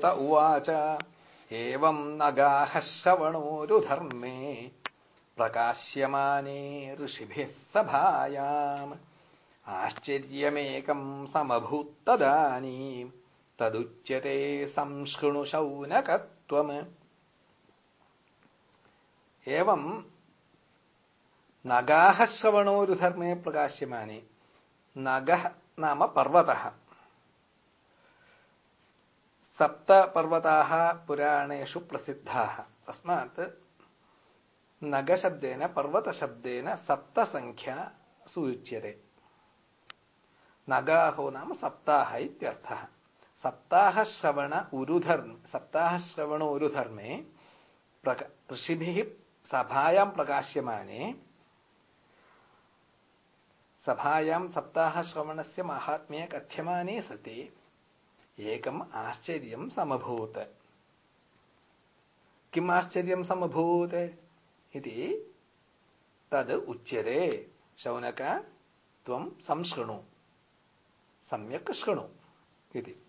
सूत उवाच एवम् नगाः श्रवणोरुधर्मे प्रकाश्यमाने ऋषिभिः सभायाम् आश्चर्यमेकम् समभूत्तदानीम् तदुच्यते संशृणु शौनकत्वम् एवम् नगाः श्रवणोरुधर्मे प्रकाश्यमाने नगः नाम पर्वतः सप्तपर्वताः पुराणेषु प्रसिद्धाः। तस्मात् नगशब्देन, पर्वतशब्देन सप्तसङ्ख्या सूच्यते। नगाहो नाम सप्ताह इत्यर्थः। सप्ताहश्रवण उरुधर्म सप्ताहश्रवण उरुधर्मे ऋषिभिः सभायां प्रकाश्यमाने सभायां सप्ताहश्रवणस्य माहात्म्ये कथ्यमाने सति। एकम् आश्चर्यं समभूत्। किम् आश्चर्यं समभूत्? इति तद् उच्यते। शौनक, त्वं संशृणु सम्यक् शृणु। इति।